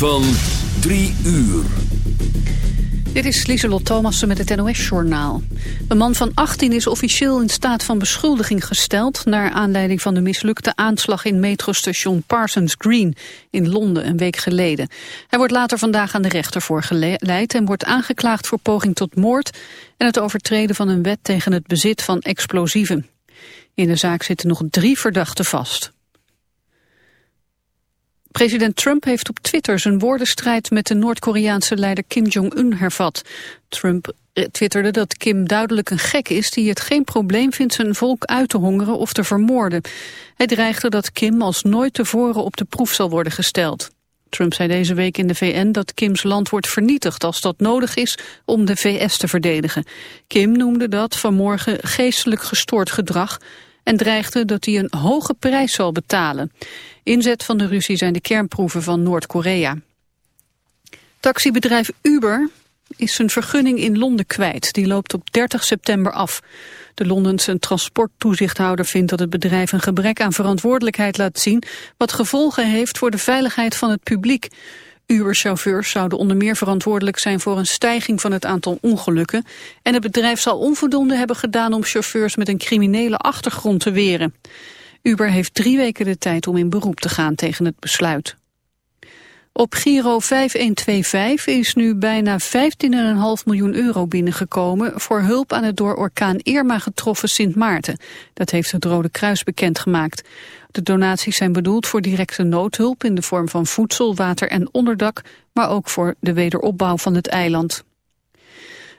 Van 3 uur. Dit is Lieselot Thomassen met het NOS-journaal. Een man van 18 is officieel in staat van beschuldiging gesteld... naar aanleiding van de mislukte aanslag in metrostation Parsons Green... in Londen een week geleden. Hij wordt later vandaag aan de rechter voorgeleid... en wordt aangeklaagd voor poging tot moord... en het overtreden van een wet tegen het bezit van explosieven. In de zaak zitten nog drie verdachten vast. President Trump heeft op Twitter zijn woordenstrijd met de Noord-Koreaanse leider Kim Jong-un hervat. Trump eh, twitterde dat Kim duidelijk een gek is die het geen probleem vindt zijn volk uit te hongeren of te vermoorden. Hij dreigde dat Kim als nooit tevoren op de proef zal worden gesteld. Trump zei deze week in de VN dat Kims land wordt vernietigd als dat nodig is om de VS te verdedigen. Kim noemde dat vanmorgen geestelijk gestoord gedrag en dreigde dat hij een hoge prijs zal betalen. Inzet van de ruzie zijn de kernproeven van Noord-Korea. Taxibedrijf Uber is zijn vergunning in Londen kwijt. Die loopt op 30 september af. De Londense transporttoezichthouder vindt dat het bedrijf een gebrek aan verantwoordelijkheid laat zien, wat gevolgen heeft voor de veiligheid van het publiek. Uber-chauffeurs zouden onder meer verantwoordelijk zijn voor een stijging van het aantal ongelukken. En het bedrijf zal onvoldoende hebben gedaan om chauffeurs met een criminele achtergrond te weren. Uber heeft drie weken de tijd om in beroep te gaan tegen het besluit. Op Giro 5125 is nu bijna 15,5 miljoen euro binnengekomen voor hulp aan het door orkaan Irma getroffen Sint Maarten. Dat heeft het Rode Kruis bekendgemaakt. De donaties zijn bedoeld voor directe noodhulp in de vorm van voedsel, water en onderdak, maar ook voor de wederopbouw van het eiland.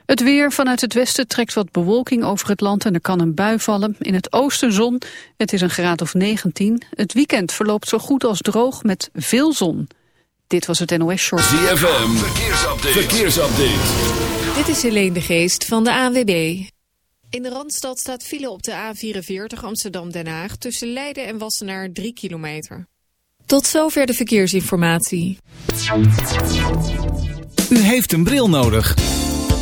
Het weer vanuit het westen trekt wat bewolking over het land en er kan een bui vallen. In het oosten zon, het is een graad of 19. Het weekend verloopt zo goed als droog met veel zon. Dit was het NOS Short. ZFM, verkeersupdate. verkeersupdate. Dit is Helene de Geest van de ANWB. In de Randstad staat file op de A44 Amsterdam-Den Haag... tussen Leiden en Wassenaar 3 kilometer. Tot zover de verkeersinformatie. U heeft een bril nodig.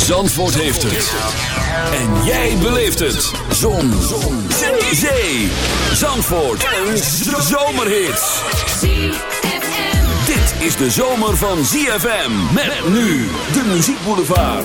Zandvoort heeft het. En jij beleeft het. Zon. Zon. Zee. Zandvoort. Een zomerhit. Dit is de zomer van ZFM. Met nu de muziekboulevard.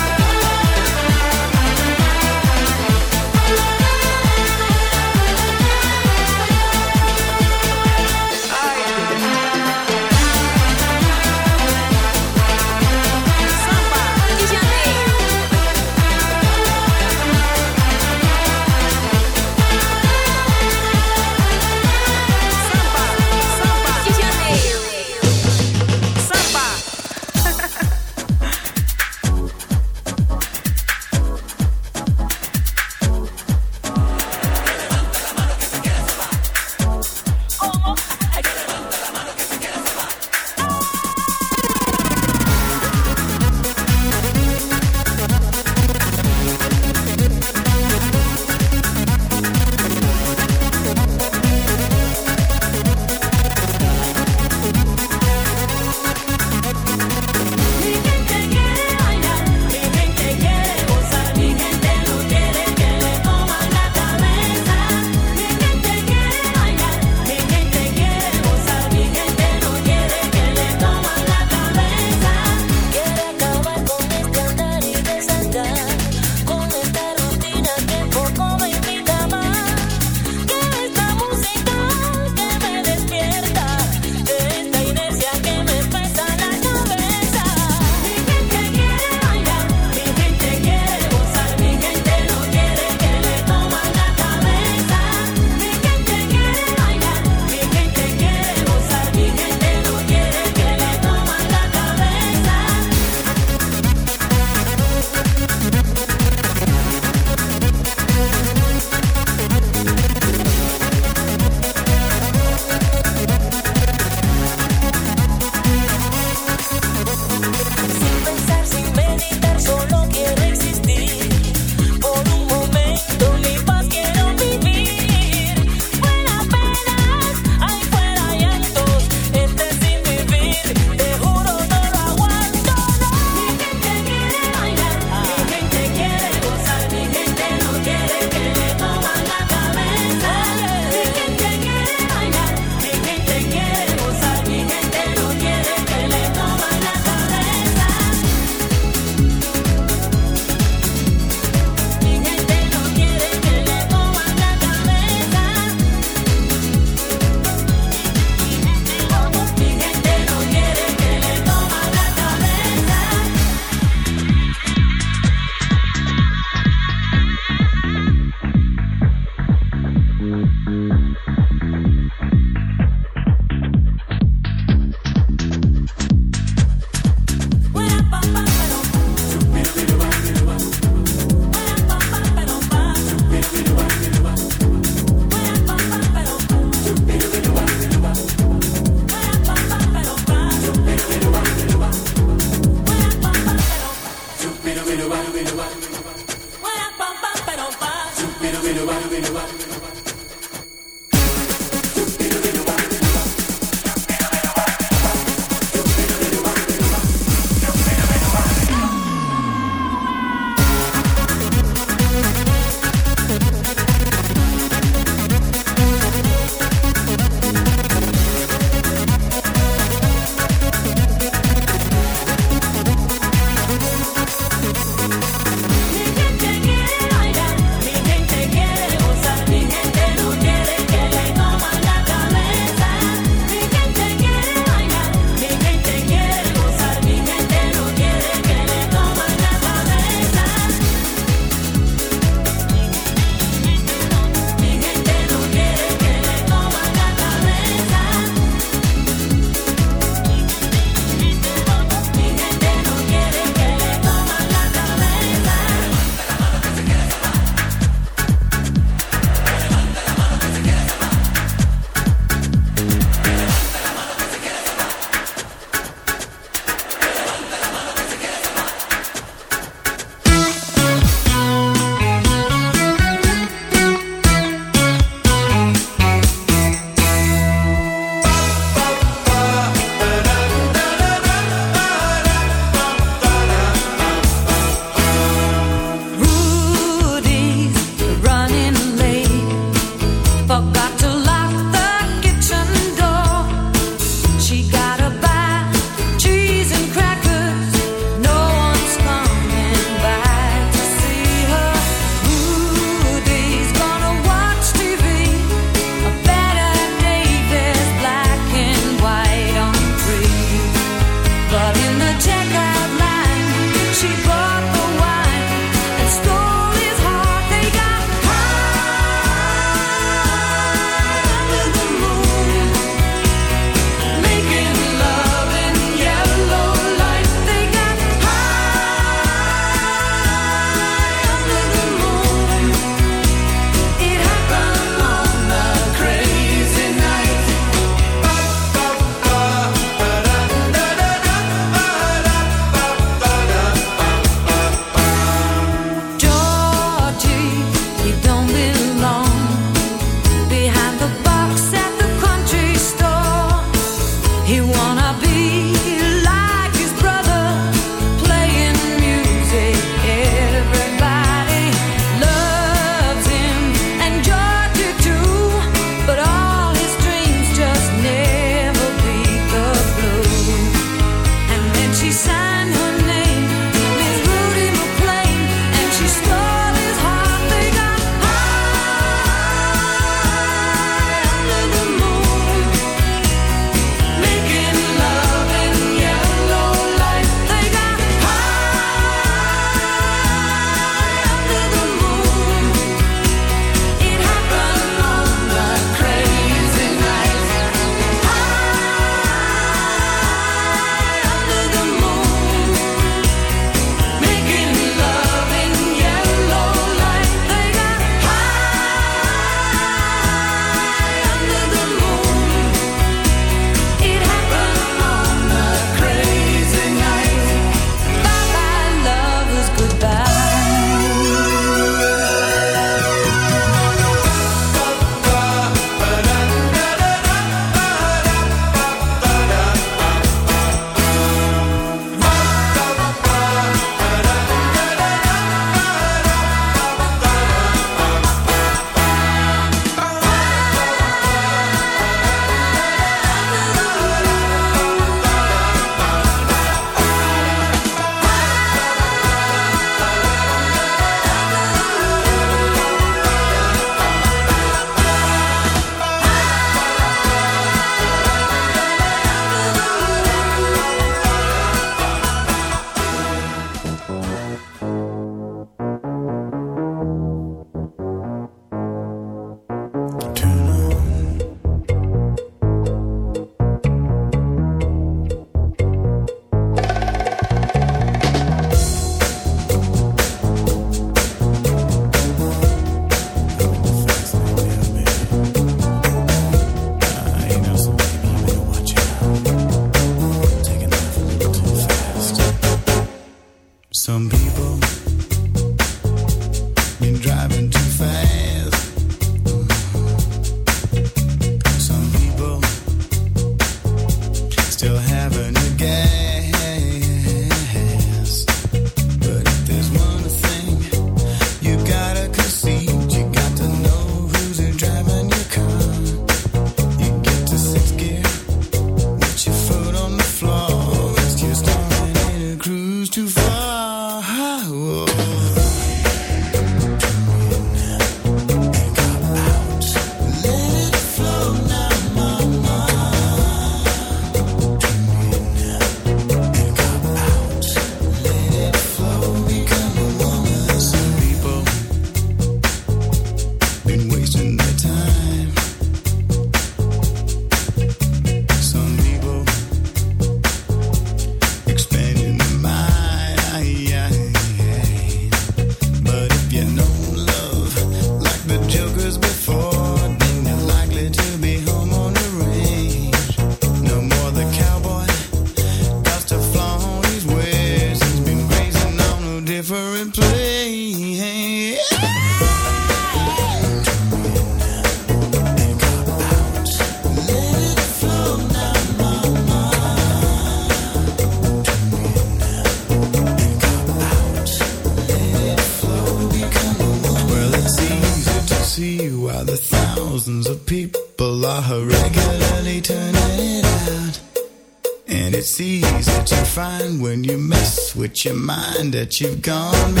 That you've gone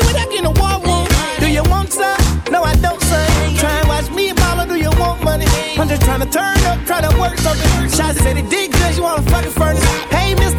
wanna party without getting a war room. Do you want some? No, I don't, son. Try and watch me and mama, do you want money? I'm just trying to turn up, try to work something. Shots said it did good, you wanna fucking furnace. Hey, mister,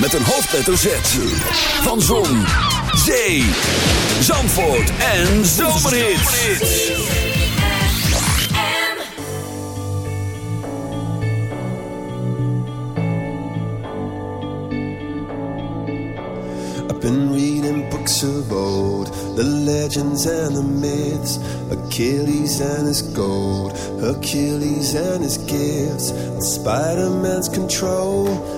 met een hoofdletter Z. Van Zon, Zee, Zandvoort en Zomerhits. I've been reading books of old, the legends and the myths, Achilles and his gold, Achilles and his gifts, Spider-Man's control.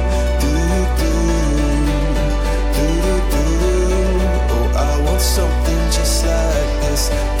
place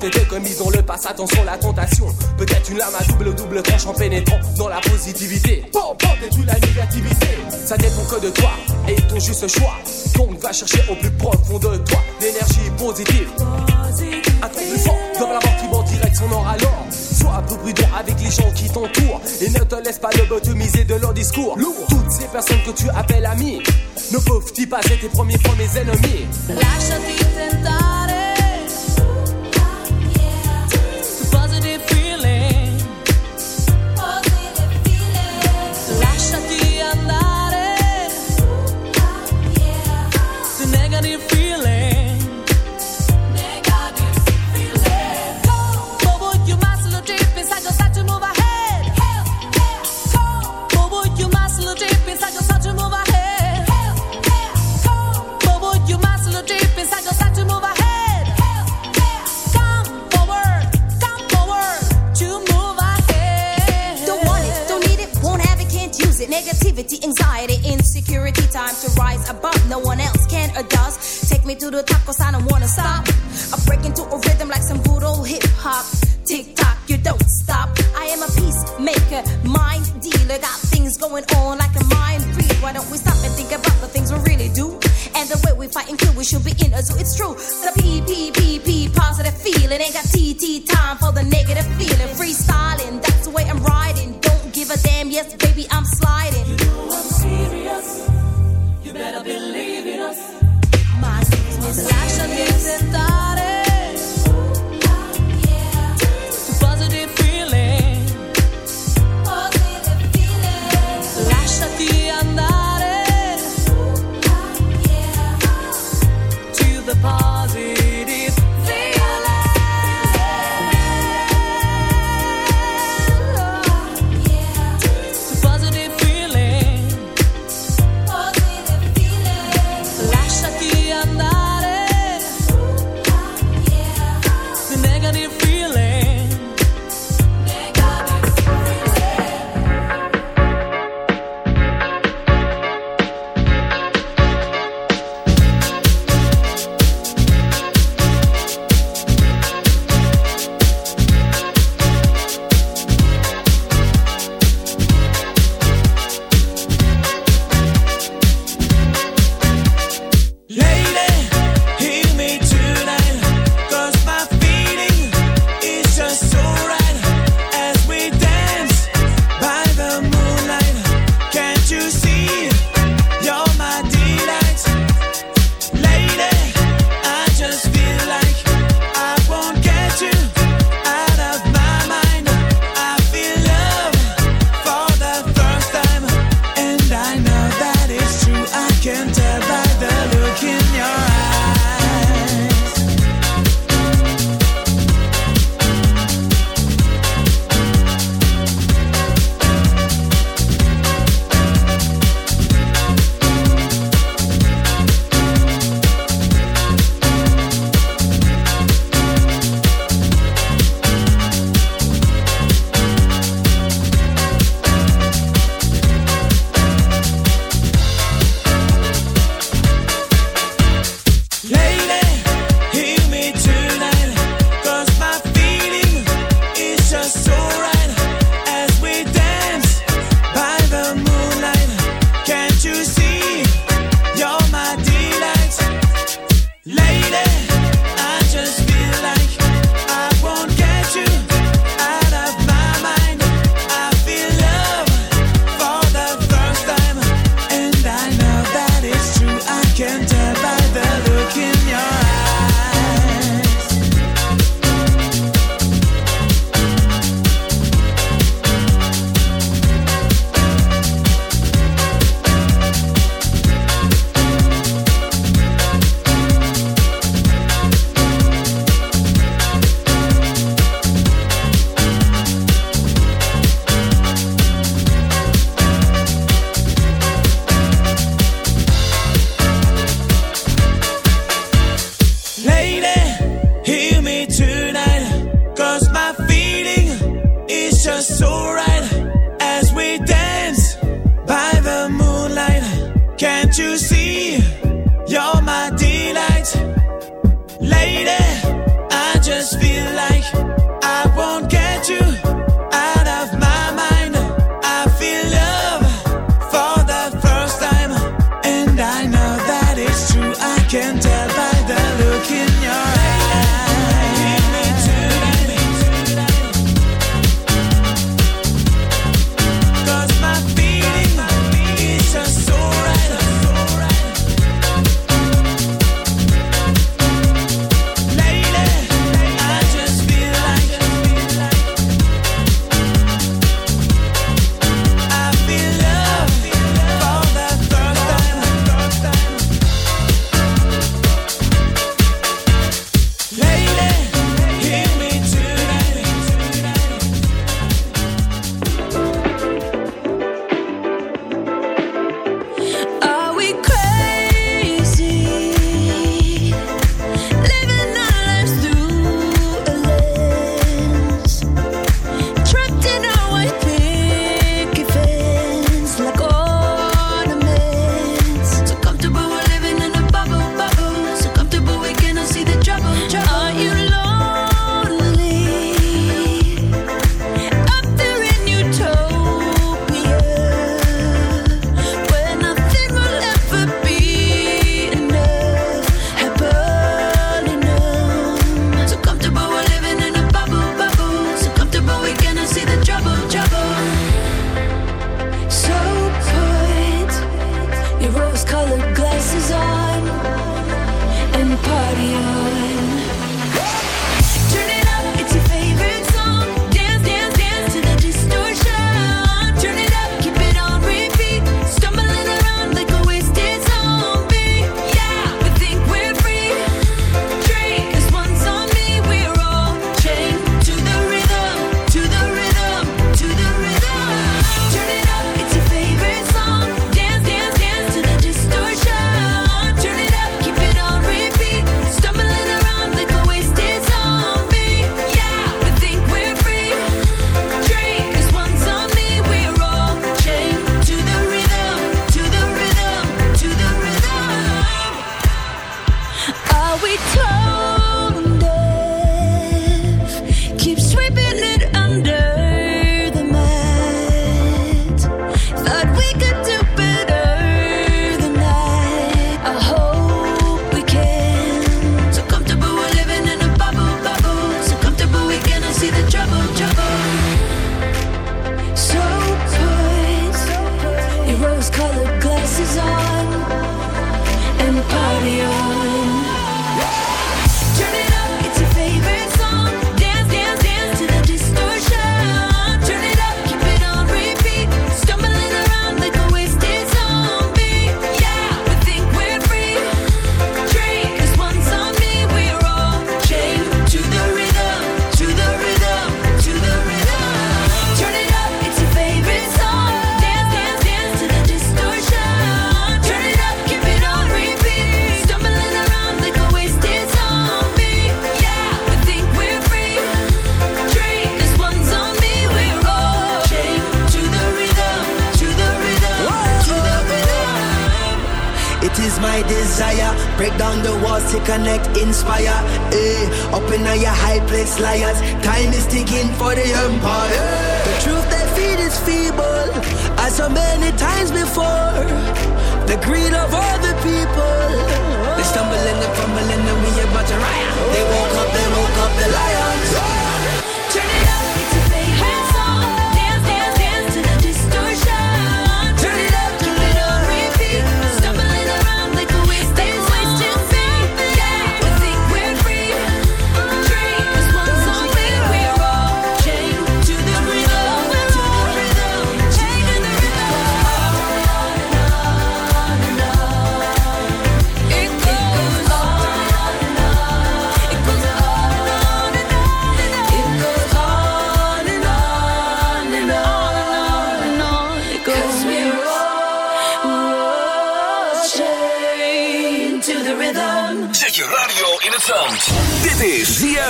quand tes commises on le passe, attention la tentation. Peut-être une lame à double double tranche en pénétrant dans la positivité. Bon, bon, détruis la négativité. Ça dépend que de toi et ton juste choix. Donc va chercher au plus profond de toi l'énergie positive. Un plus fort dans la mort qui vend direct son or alors. Sois peu prudent avec les gens qui t'entourent et ne te laisse pas lobotomiser de leur discours. Lourd. Toutes ces personnes que tu appelles amis ne peuvent-ils pas être tes premiers fois mes ennemis? Lâche-toi me to the tacos, I don't wanna stop. I break into a rhythm like some good old hip hop. Tick tock, you don't stop. I am a peacemaker, mind dealer, got things going on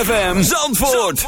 ZFM Zandvoort.